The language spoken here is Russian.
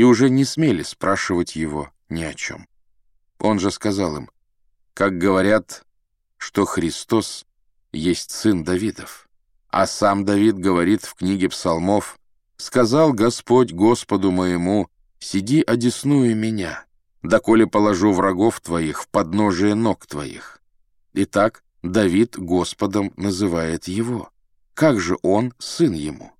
и уже не смели спрашивать его ни о чем. Он же сказал им, как говорят, что Христос есть сын Давидов. А сам Давид говорит в книге псалмов, «Сказал Господь Господу моему, сиди одесную меня, доколе положу врагов твоих в подножие ног твоих». Итак, Давид Господом называет его. Как же он сын ему?